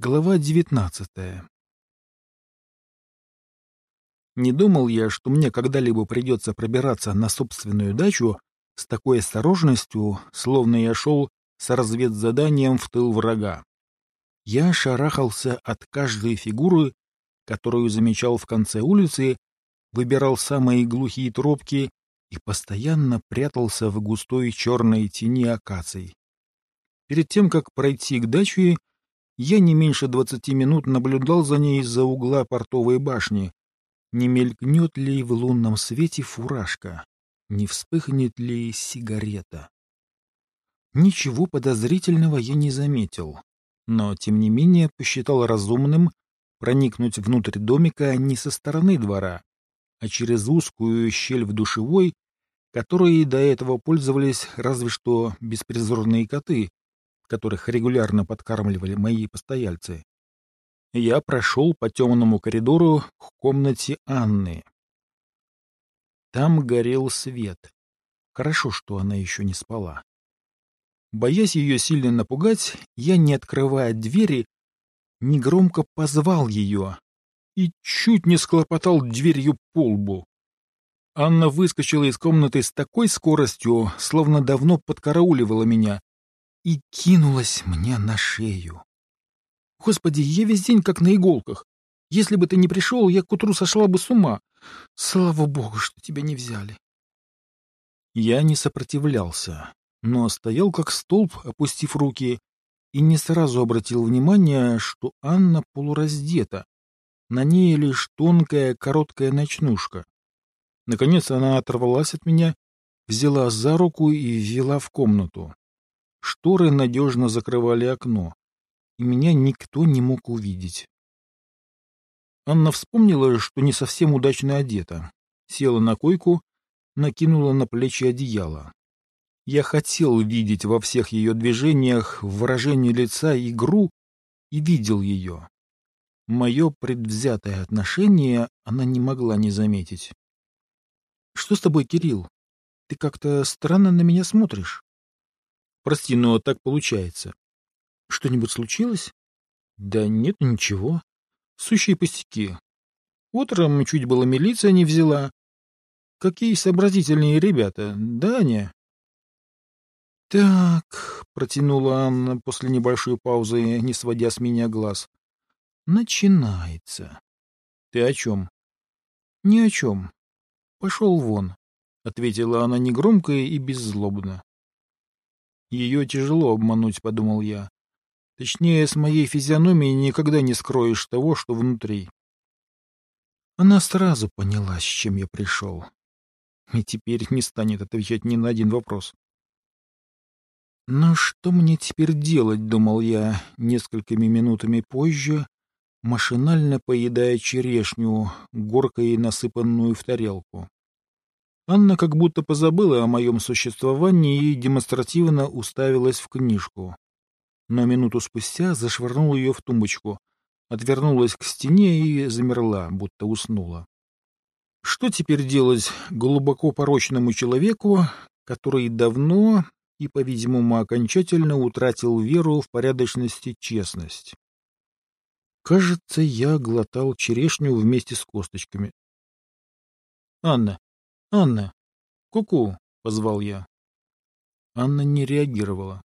Глава девятнадцатая Не думал я, что мне когда-либо придется пробираться на собственную дачу с такой осторожностью, словно я шел с разведзаданием в тыл врага. Я шарахался от каждой фигуры, которую замечал в конце улицы, выбирал самые глухие тропки и постоянно прятался в густой черной тени акаций. Перед тем, как пройти к даче, я не меньше двадцати минут наблюдал за ней из-за угла портовой башни. Не мелькнет ли в лунном свете фуражка? Не вспыхнет ли сигарета? Ничего подозрительного я не заметил, но, тем не менее, посчитал разумным проникнуть внутрь домика не со стороны двора, а через узкую щель в душевой, которой до этого пользовались разве что беспризорные коты, которых регулярно подкармливали мои постояльцы, я прошел по темному коридору к комнате Анны. Там горел свет. Хорошо, что она еще не спала. Боясь ее сильно напугать, я, не открывая двери, негромко позвал ее и чуть не склопотал дверью по лбу. Анна выскочила из комнаты с такой скоростью, словно давно подкарауливала меня, и кинулась мне на шею. Господи, я весь день как на иголках. Если бы ты не пришел, я к утру сошла бы с ума. Слава богу, что тебя не взяли. Я не сопротивлялся, но стоял как столб, опустив руки, и не сразу обратил внимание, что Анна полураздета. На ней лишь тонкая короткая ночнушка. Наконец она оторвалась от меня, взяла за руку и ввела в комнату. Шторы надежно закрывали окно, и меня никто не мог увидеть. Анна вспомнила, что не совсем удачно одета. Села на койку, накинула на плечи одеяло. Я хотел видеть во всех ее движениях, в выражении лица игру, и видел ее. Мое предвзятое отношение она не могла не заметить. — Что с тобой, Кирилл? Ты как-то странно на меня смотришь. Прости, но так получается. Что-нибудь случилось? Да нет, ничего. Сущие пустяки. Утром чуть было милиция не взяла. Какие сообразительные ребята, да, Аня? Так, протянула Анна после небольшой паузы, не сводя с меня глаз. Начинается. Ты о чем? Ни о чем. Пошел вон, ответила она негромко и беззлобно. Ее тяжело обмануть, подумал я. Точнее, с моей физиономией никогда не скроешь того, что внутри. Она сразу поняла, с чем я пришел. И теперь не станет отвечать ни на один вопрос. Но что мне теперь делать, думал я несколькими минутами позже, машинально поедая черешню, горкой насыпанную в тарелку. Анна как будто позабыла о моем существовании и демонстративно уставилась в книжку. Но минуту спустя зашвырнула ее в тумбочку, отвернулась к стене и замерла, будто уснула. Что теперь делать глубоко порочному человеку, который давно и, по-видимому, окончательно утратил веру в порядочность и честность? Кажется, я глотал черешню вместе с косточками. — Анна, «Анна! Ку-ку!» — позвал я. Анна не реагировала.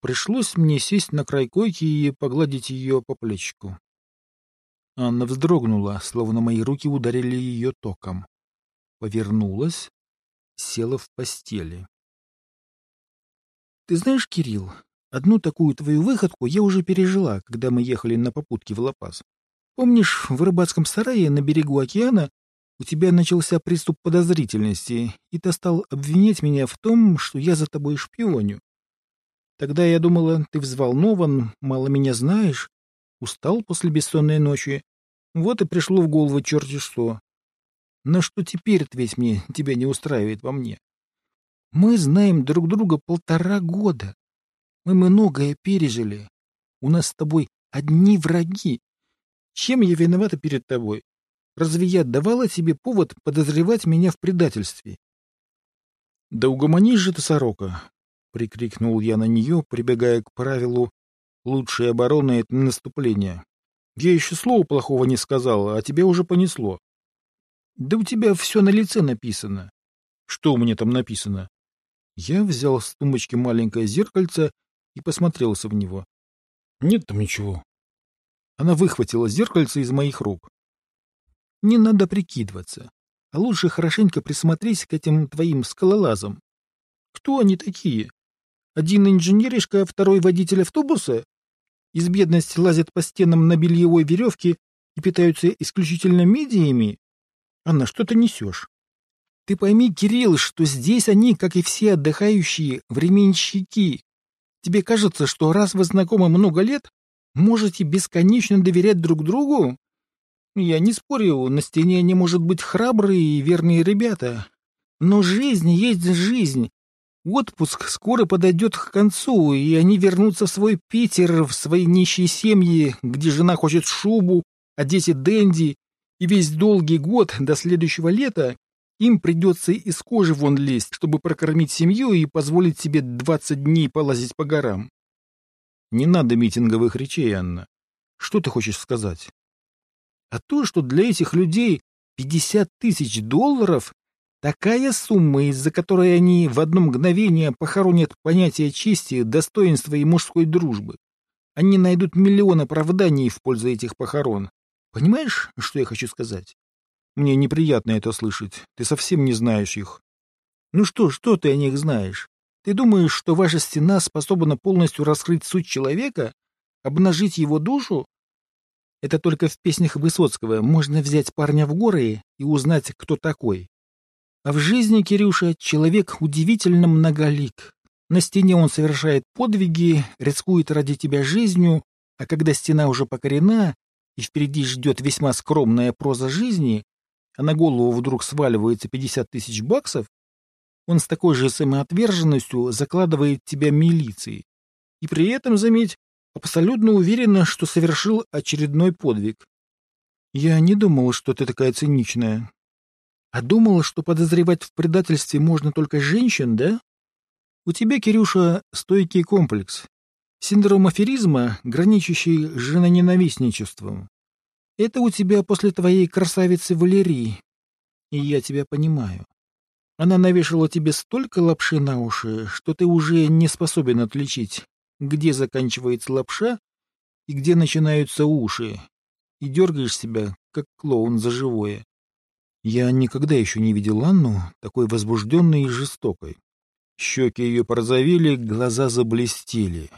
Пришлось мне сесть на край койки и погладить ее по плечику. Анна вздрогнула, словно мои руки ударили ее током. Повернулась, села в постели. «Ты знаешь, Кирилл, одну такую твою выходку я уже пережила, когда мы ехали на попутке в Лопаз. Помнишь, в рыбацком сарае на берегу океана у тебя начался приступ подозрительности, и ты стал обвинять меня в том, что я за тобой шпионю. Тогда я думала, ты взволнован, мало меня знаешь, устал после бессонной ночи. Вот и пришло в голову черти что. Но что теперь, ответь мне, тебя не устраивает во мне? Мы знаем друг друга полтора года. Мы многое пережили. У нас с тобой одни враги. Чем я виновата перед тобой? Разве я давала тебе повод подозревать меня в предательстве? — Да угомонись же ты, сорока! — прикрикнул я на нее, прибегая к правилу Лучшая оборона — это наступление. Я еще слова плохого не сказал, а тебя уже понесло. Да у тебя все на лице написано. Что у меня там написано? Я взял с тумбочки маленькое зеркальце и посмотрелся в него. Нет там ничего. Она выхватила зеркальце из моих рук. Не надо прикидываться. А лучше хорошенько присмотрись к этим твоим скалолазам. Кто они такие? Один инженеришка, а второй водитель автобуса? Из бедности лазят по стенам на бельевой веревке и питаются исключительно медиями? Анна, что ты несешь? Ты пойми, Кирилл, что здесь они, как и все отдыхающие, временщики. Тебе кажется, что раз вы знакомы много лет, можете бесконечно доверять друг другу? Я не спорю, на стене они, может быть, храбрые и верные ребята. Но жизнь есть жизнь. Отпуск скоро подойдет к концу, и они вернутся в свой Питер, в свои нищие семьи, где жена хочет шубу, а дети Дэнди, и весь долгий год до следующего лета им придется из кожи вон лезть, чтобы прокормить семью и позволить себе двадцать дней полазить по горам. Не надо митинговых речей, Анна. Что ты хочешь сказать? А то, что для этих людей 50 тысяч долларов — такая сумма, из-за которой они в одно мгновение похоронят понятие чести, достоинства и мужской дружбы. Они найдут миллион оправданий в пользу этих похорон. Понимаешь, что я хочу сказать? Мне неприятно это слышать. Ты совсем не знаешь их. Ну что, что ты о них знаешь? Ты думаешь, что ваша стена способна полностью раскрыть суть человека, обнажить его душу? Это только в песнях Высоцкого можно взять парня в горы и узнать, кто такой. А в жизни, Кирюша, человек удивительно многолик. На стене он совершает подвиги, рискует ради тебя жизнью, а когда стена уже покорена, и впереди ждет весьма скромная проза жизни, а на голову вдруг сваливается 50 тысяч баксов, он с такой же самоотверженностью закладывает тебя милицией. И при этом, заметь, абсолютно уверена, что совершил очередной подвиг. Я не думала, что ты такая циничная. А думала, что подозревать в предательстве можно только женщин, да? У тебя, Кирюша, стойкий комплекс. Синдром аферизма, граничащий с женоненавистничеством. Это у тебя после твоей красавицы Валерии. И я тебя понимаю. Она навешала тебе столько лапши на уши, что ты уже не способен отличить, где заканчивается лапша и где начинаются уши, и дергаешь себя, как клоун за живое. Я никогда еще не видел Анну такой возбужденной и жестокой. Щеки ее порозовели, глаза заблестели.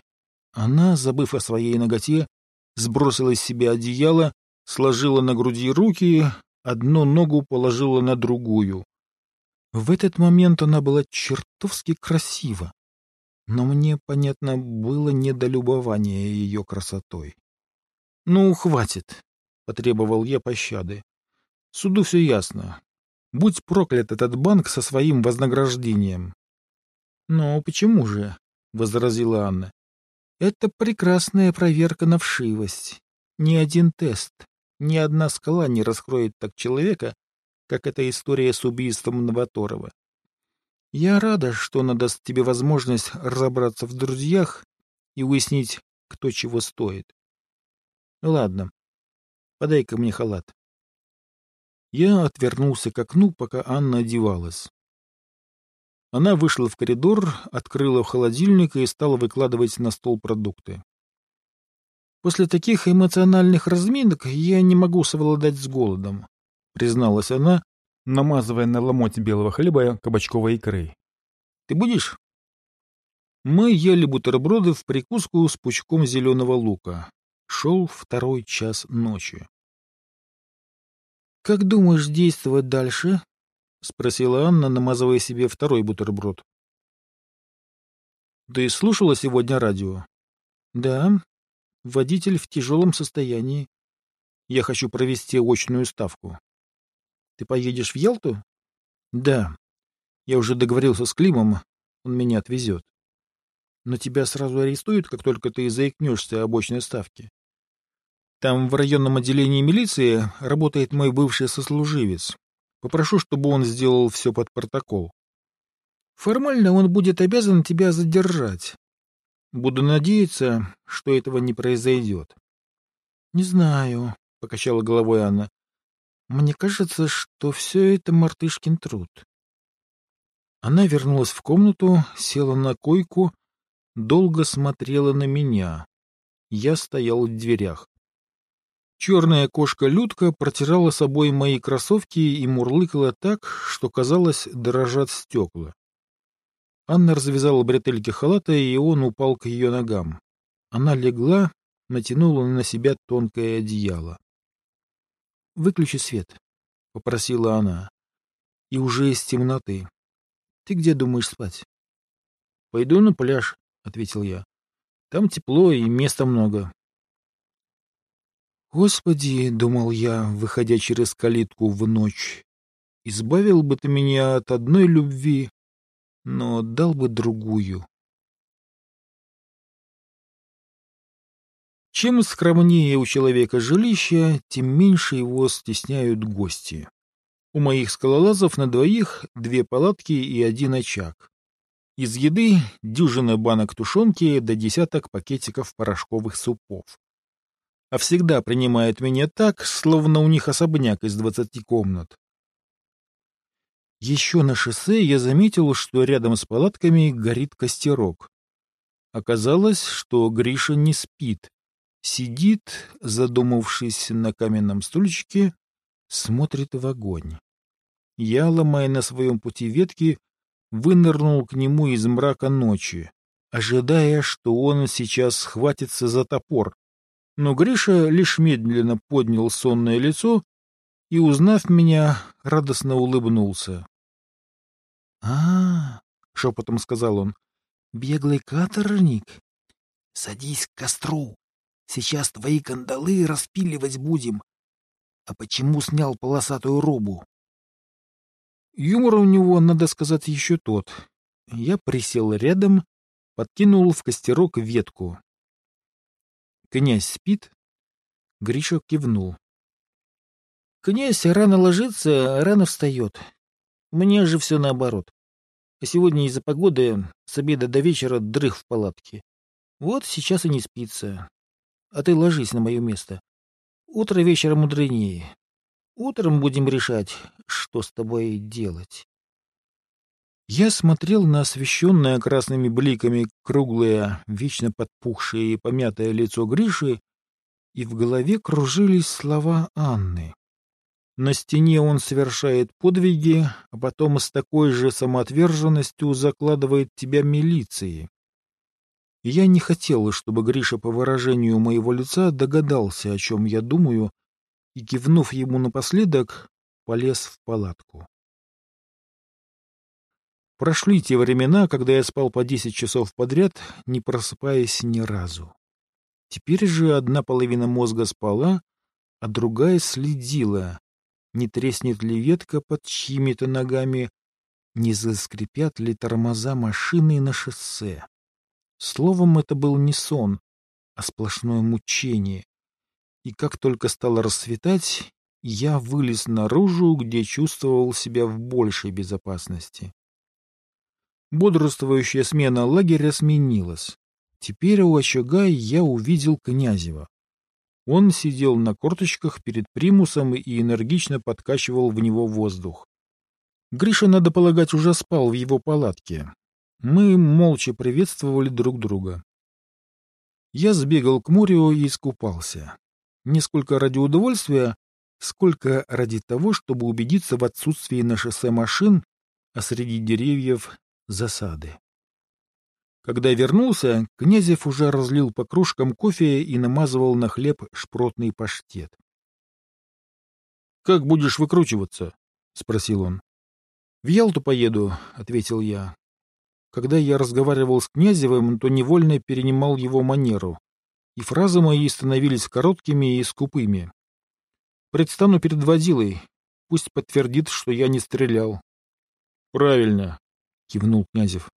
Она, забыв о своей ноготе, сбросила из себя одеяло, сложила на груди руки, одну ногу положила на другую. В этот момент она была чертовски красива, но мне, понятно, было недолюбование ее красотой. — Ну, хватит, — потребовал я пощады. — Суду все ясно. Будь проклят этот банк со своим вознаграждением. — Но почему же? — возразила Анна. — Это прекрасная проверка на вшивость. Ни один тест, ни одна скала не раскроет так человека, как эта история с убийством Новоторова. Я рада, что она даст тебе возможность разобраться в друзьях и выяснить, кто чего стоит. Ладно, подай-ка мне халат. Я отвернулся к окну, пока Анна одевалась. Она вышла в коридор, открыла холодильник и стала выкладывать на стол продукты. После таких эмоциональных разминок я не могу совладать с голодом. — призналась она, намазывая на ломоть белого хлеба кабачковой икрой. — Ты будешь? Мы ели бутерброды в прикуску с пучком зеленого лука. Шел второй час ночи. — Как думаешь действовать дальше? — спросила Анна, намазывая себе второй бутерброд. — Ты слушала сегодня радио? — Да. Водитель в тяжелом состоянии. Я хочу провести очную ставку. Ты поедешь в Ялту? Да. Я уже договорился с Климом, он меня отвезет. Но тебя сразу арестуют, как только ты заикнешься об очной ставке. Там в районном отделении милиции работает мой бывший сослуживец. Попрошу, чтобы он сделал все под протокол. Формально он будет обязан тебя задержать. Буду надеяться, что этого не произойдет. — Не знаю, — покачала головой Анна. — Мне кажется, что все это мартышкин труд. Она вернулась в комнату, села на койку, долго смотрела на меня. Я стоял в дверях. Черная кошка-людка протирала собой мои кроссовки и мурлыкала так, что, казалось, дрожат стекла. Анна развязала бретельки халата, и он упал к ее ногам. Она легла, натянула на себя тонкое одеяло. — Выключи свет, — попросила она. — И уже из темноты. Ты где думаешь спать? — Пойду на пляж, — ответил я. — Там тепло и места много. Господи, — думал я, выходя через калитку в ночь, — избавил бы ты меня от одной любви, но дал бы другую. Чем скромнее у человека жилище, тем меньше его стесняют гости. У моих скалолазов на двоих две палатки и один очаг. Из еды дюжина банок тушенки до десяток пакетиков порошковых супов. А всегда принимают меня так, словно у них особняк из двадцати комнат. Еще на шоссе я заметил, что рядом с палатками горит костерок. Оказалось, что Гриша не спит. Сидит, задумавшись на каменном стульчике, смотрит в огонь. Я, ломая на своем пути ветки, вынырнул к нему из мрака ночи, ожидая, что он сейчас схватится за топор. Но Гриша лишь медленно поднял сонное лицо и, узнав меня, радостно улыбнулся. — А, — шепотом сказал он, — беглый каторжник? Садись к костру. Сейчас твои кандалы распиливать будем. А почему снял полосатую робу? Юмор у него, надо сказать, еще тот. Я присел рядом, подкинул в костерок ветку. «Князь спит?» Гриша кивнул. «Князь рано ложится, рано встает. Мне же все наоборот. А сегодня из-за погоды с обеда до вечера дрых в палатке. Вот сейчас и не спится. А ты ложись на мое место. Утро вечера мудренее. Утром будем решать, что с тобой делать. Я смотрел на освещенное красными бликами круглое, вечно подпухшее и помятое лицо Гриши, и в голове кружились слова Анны. На стене он совершает подвиги, а потом с такой же самоотверженностью закладывает тебя милиции. Я не хотел, чтобы Гриша по выражению моего лица догадался, о чем я думаю, и, кивнув ему напоследок, полез в палатку. Прошли те времена, когда я спал по десять часов подряд, не просыпаясь ни разу. Теперь же одна половина мозга спала, а другая следила, не треснет ли ветка под чьими-то ногами, не заскрипят ли тормоза машины на шоссе. Словом, это был не сон, а сплошное мучение, и как только стало расцветать, я вылез наружу, где чувствовал себя в большей безопасности. Бодрствующая смена лагеря сменилась. Теперь у очага я увидел Князева. Он сидел на корточках перед примусом и энергично подкачивал в него воздух. Гриша, надо полагать, уже спал в его палатке. Мы молча приветствовали друг друга. Я сбегал к морю и искупался не сколько ради удовольствия, сколько ради того, чтобы убедиться в отсутствии на шоссе машин, а среди деревьев — засады. Когда вернулся, Князев уже разлил по кружкам кофе и намазывал на хлеб шпротный паштет. — Как будешь выкручиваться? — спросил он. — В Ялту поеду, — ответил я. Когда я разговаривал с Князевым, то невольно перенимал его манеру, и фразы мои становились короткими и скупыми. Предстану перед водилой, пусть подтвердит, что я не стрелял. — Правильно, — кивнул Князев.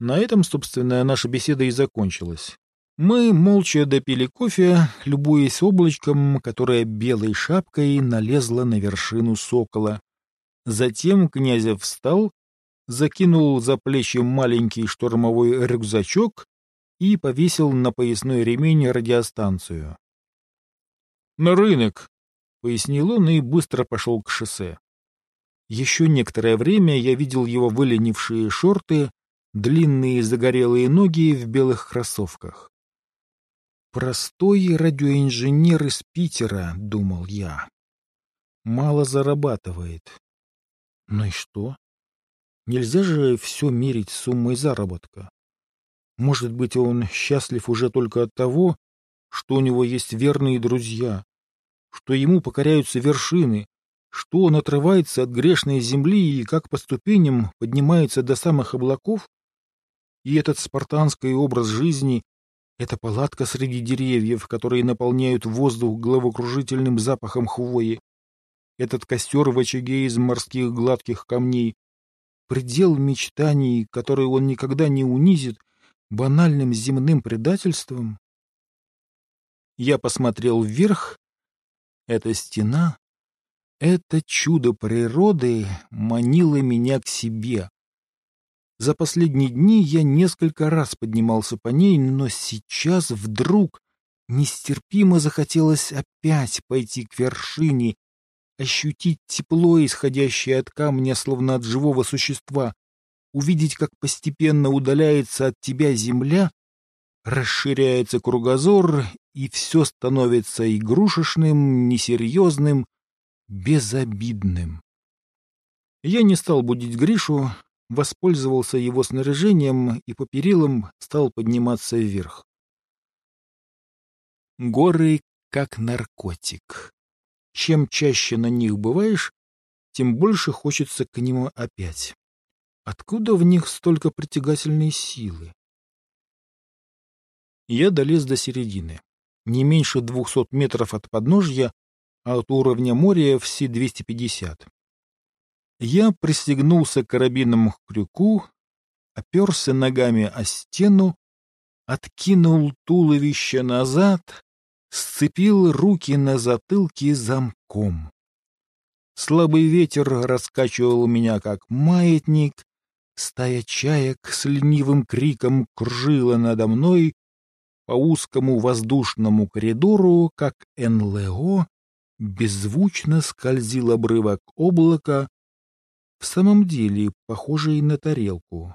На этом, собственно, наша беседа и закончилась. Мы молча допили кофе, любуясь облачком, которое белой шапкой налезло на вершину сокола. Затем Князев встал, закинул за плечи маленький штурмовой рюкзачок и повесил на поясной ремень радиостанцию. «На рынок!» — пояснил он и быстро пошел к шоссе. Еще некоторое время я видел его выленившие шорты, длинные загорелые ноги в белых кроссовках. «Простой радиоинженер из Питера», — думал я. «Мало зарабатывает». Ну и что? Нельзя же все мерить суммой заработка. Может быть, он счастлив уже только от того, что у него есть верные друзья, что ему покоряются вершины, что он отрывается от грешной земли и как по ступеням поднимается до самых облаков? И этот спартанский образ жизни, эта палатка среди деревьев, которые наполняют воздух головокружительным запахом хвои, этот костер в очаге из морских гладких камней, предел мечтаний, которые он никогда не унизит банальным земным предательством? Я посмотрел вверх. Эта стена, это чудо природы манило меня к себе. За последние дни я несколько раз поднимался по ней, но сейчас вдруг нестерпимо захотелось опять пойти к вершине, ощутить тепло, исходящее от камня, словно от живого существа, увидеть, как постепенно удаляется от тебя земля, расширяется кругозор, и все становится игрушечным, несерьезным, безобидным. Я не стал будить Гришу, воспользовался его снаряжением и по перилам стал подниматься вверх. Горы как наркотик. Чем чаще на них бываешь, тем больше хочется к ним опять. Откуда в них столько притягательной силы? Я долез до середины. Не меньше двухсот метров от подножья, а от уровня моря все 250. Я пристегнулся карабином к крюку, оперся ногами о стену, откинул туловище назад, сцепил руки на затылке замком. Слабый ветер раскачивал меня, как маятник, стая чаек с ленивым криком кружила надо мной по узкому воздушному коридору, как НЛО, беззвучно скользил обрывок облака, в самом деле похожий на тарелку,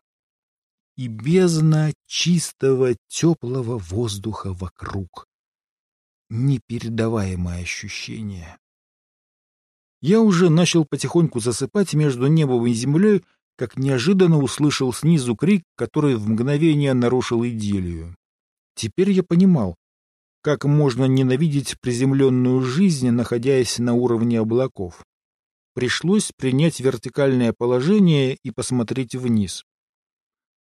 и бездна чистого теплого воздуха вокруг непередаваемое ощущение. Я уже начал потихоньку засыпать между небом и землей, как неожиданно услышал снизу крик, который в мгновение нарушил идиллию. Теперь я понимал, как можно ненавидеть приземленную жизнь, находясь на уровне облаков. Пришлось принять вертикальное положение и посмотреть вниз.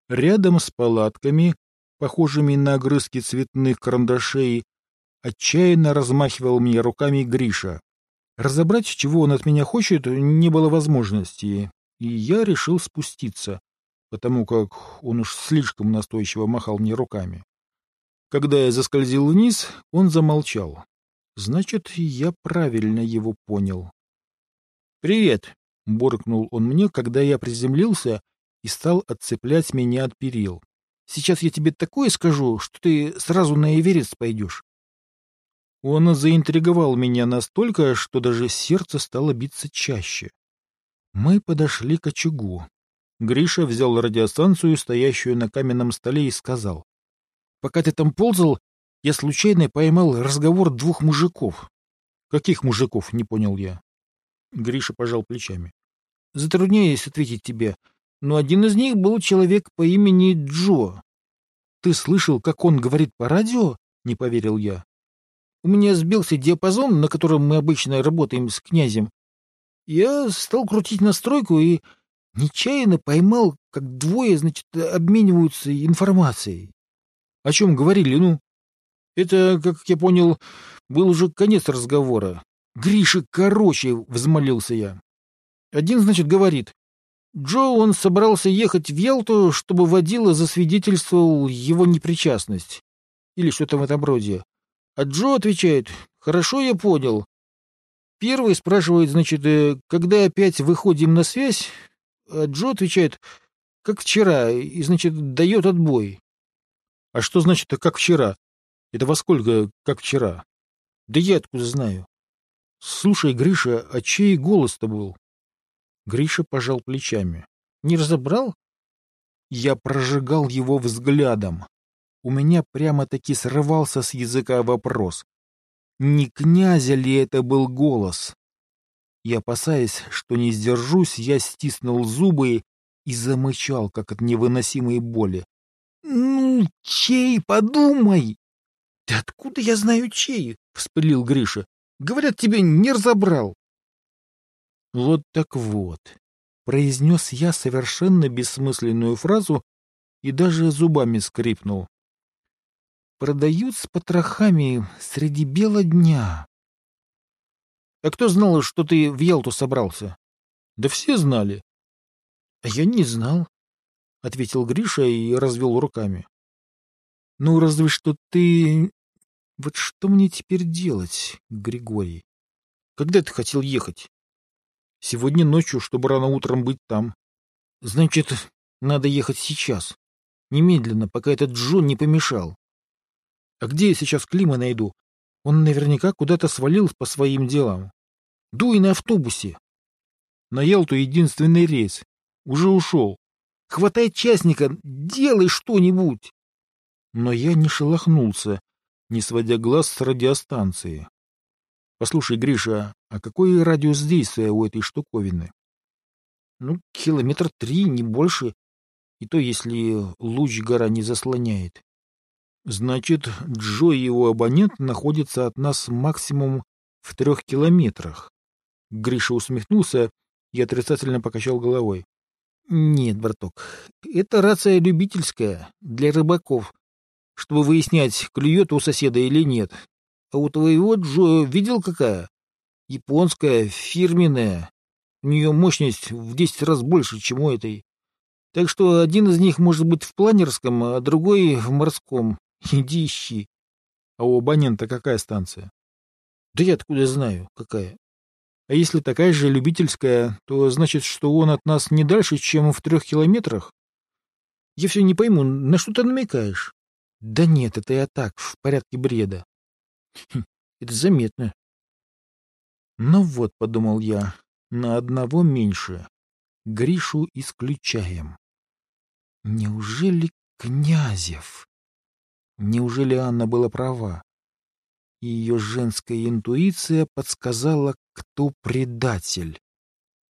Рядом с палатками, похожими на огрызки цветных карандашей, Отчаянно размахивал мне руками Гриша. Разобрать, чего он от меня хочет, не было возможности, и я решил спуститься, потому как он уж слишком настойчиво махал мне руками. Когда я заскользил вниз, он замолчал. Значит, я правильно его понял. «Привет!» — буркнул он мне, когда я приземлился и стал отцеплять меня от перил. «Сейчас я тебе такое скажу, что ты сразу на Эверест пойдешь. Он заинтриговал меня настолько, что даже сердце стало биться чаще. Мы подошли к очагу. Гриша взял радиостанцию, стоящую на каменном столе, и сказал. — Пока ты там ползал, я случайно поймал разговор двух мужиков. — Каких мужиков? — не понял я. Гриша пожал плечами. — Затрудняюсь ответить тебе, но один из них был человек по имени Джо. — Ты слышал, как он говорит по радио? — не поверил я. У меня сбился диапазон, на котором мы обычно работаем с князем. Я стал крутить настройку и нечаянно поймал, как двое, значит, обмениваются информацией. О чем говорили, ну? Это, как я понял, был уже конец разговора. Гриша, короче, взмолился я. Один, значит, говорит. Джо, он собрался ехать в Ялту, чтобы водила засвидетельствовал его непричастность. Или что-то в этом роде. А Джо отвечает, хорошо, я понял. Первый спрашивает, значит, э, когда опять выходим на связь, а Джо отвечает, как вчера, и, значит, дает отбой. А что значит «как вчера»? Это во сколько «как вчера»? Да я откуда знаю? Слушай, Гриша, а чей голос-то был? Гриша пожал плечами. Не разобрал? Я прожигал его взглядом. У меня прямо-таки срывался с языка вопрос. Не князя ли это был голос? И, опасаясь, что не сдержусь, я стиснул зубы и замычал, как от невыносимой боли. — Ну, чей, подумай! — Да откуда я знаю чей? — вспылил Гриша. — Говорят, тебе не разобрал. — Вот так вот. Произнес я совершенно бессмысленную фразу и даже зубами скрипнул. Продают с потрохами среди бела дня. — А кто знал, что ты в Ялту собрался? — Да все знали. — А я не знал, — ответил Гриша и развел руками. — Ну, разве что ты... Вот что мне теперь делать, Григорий? Когда ты хотел ехать? Сегодня ночью, чтобы рано утром быть там. Значит, надо ехать сейчас. Немедленно, пока этот Джон не помешал. А где я сейчас Клима найду? Он наверняка куда-то свалил по своим делам. Дуй на автобусе. На Ялту единственный рейс. Уже ушел. Хватай частника, делай что-нибудь. Но я не шелохнулся, не сводя глаз с радиостанции. Послушай, Гриша, а какой радиус действия у этой штуковины? Ну, километр три, не больше. И то, если луч гора не заслоняет. Значит, Джо и его абонент находятся от нас максимум в трех километрах. Гриша усмехнулся и отрицательно покачал головой. Нет, браток, это рация любительская, для рыбаков, чтобы выяснять, клюет у соседа или нет. А у твоего Джо видел какая? Японская, фирменная. У нее мощность в десять раз больше, чем у этой. Так что один из них может быть в планерском, а другой в морском. Иди ищи. А у абонента какая станция? Да я откуда знаю, какая. А если такая же любительская, то значит, что он от нас не дальше, чем в трех километрах? Я все не пойму, на что ты намекаешь? Да нет, это я так, в порядке бреда. Хм, это заметно. Ну вот, подумал я, на одного меньше. Гришу исключаем. Неужели Князев? Неужели Анна была права? Ее женская интуиция подсказала, кто предатель.